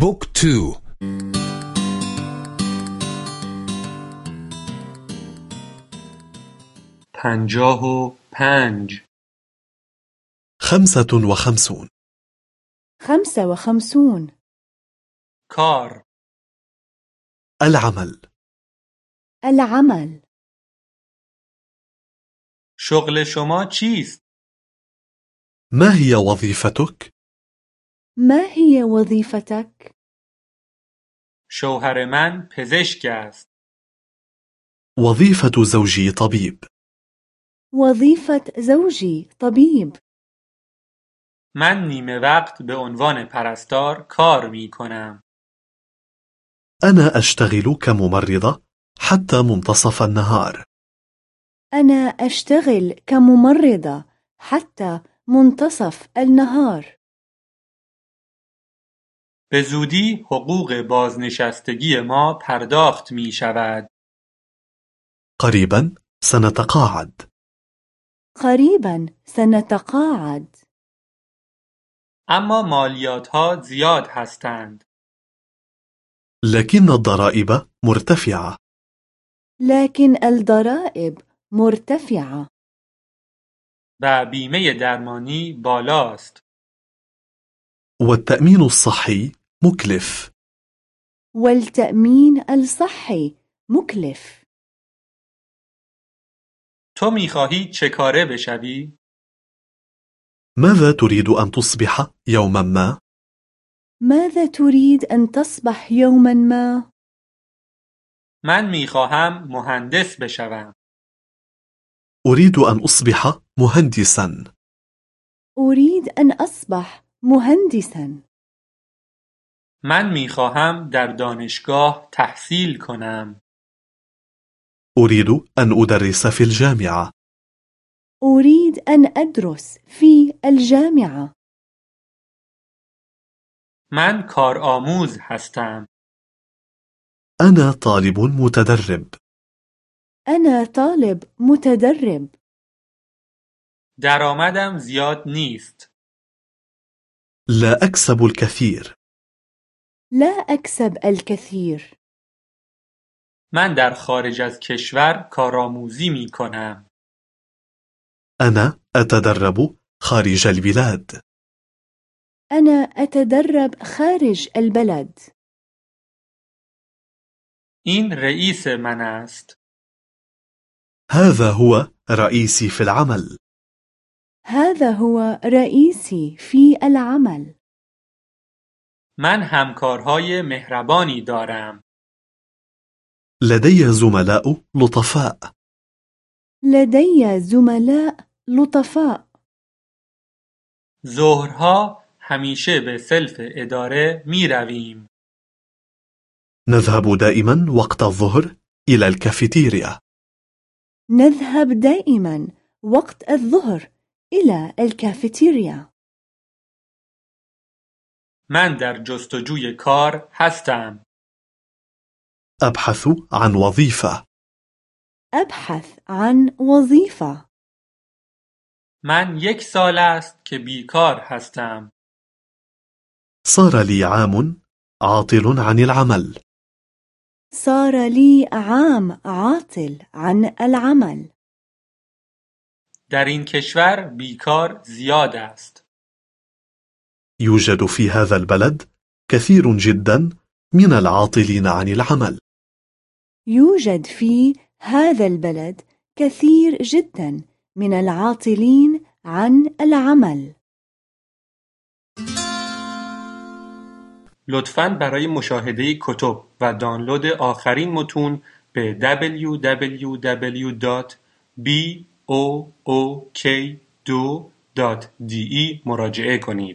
book two. پنجاه و پنج. خمسة وخمسون. خمسة وخمسون. کار. العمل. العمل. شغل شما چیست؟ ما هي وظيفتك؟ ما هي وظيفتك؟ شوهر من پزشک است. وظيفة زوجي طبيب وظيفة زوجي طبيب من نیمه وقت به عنوان پرستار کار می کنم. أنا أشتغل كممرضة حتى منتصف النهار أنا أشتغل كممرضة حتى منتصف النهار به زودی حقوق بازنشستگی ما پرداخت می شود. قريبا سنتقاعد قريبا سنتقاعد اما مالیات ها زیاد هستند. لكن الضرائب مرتفعة لكن الضرائب مرتفعة و بیمه درمانی بالاست. والتأمين الصحي مكلف والتأمين الصحي مكلف تو می خواهی چه کاره بشوی؟ ماذا تريد أن تصبح يوما ما؟ ماذا تريد أن تصبح يوما ما؟ من می خواهم مهندس بشوم. أريد أن أصبح مهندسا أريد أن أصبح مهندسا من می خواهم در دانشگاه تحصیل کنم. أريد أن أدرس في الجامعة أريد أن أدرس في الجامعة من کارآموز هستم. أنا طالب متدرب أنا طالب متدرب درآمدم زیاد نیست. لا أكسب الكثير لا أكسب الكثير. من در خارج از کشور کارآموزی می کنم. أنا أتدرب خارج البلاد. أنا أتدرب خارج البلد. این رئیس من است. هذا هو رئيسي في العمل. هذا هو رئيسي في العمل. من همکارهای مهربانی دارم. لدي زملاء لطفاء لدي زملاء لطفاء ظهرها همیشه به سلف اداره می رویم. نذهب دائما وقت الظهر إلى الكافيتيريا نذهب دائما وقت الظهر إلى الكافيتيريا من در جستجوی کار هستم. أبحث عن وظيفة أبحث عن وظيفة من یک سال است که بیکار هستم. صار لي عام عاطل عن العمل صار لي عام عاطل عن العمل در این کشور بیکار زیاد است. يوجد في هذا البلد كثير جدا من العاطلين عن العمل يوجد في هذا البلد كثير جدا من العاطلين عن العمل لطفاً برای مشاهده کتب و دانلود آخرین متون به www.book2.de مراجعه کنید.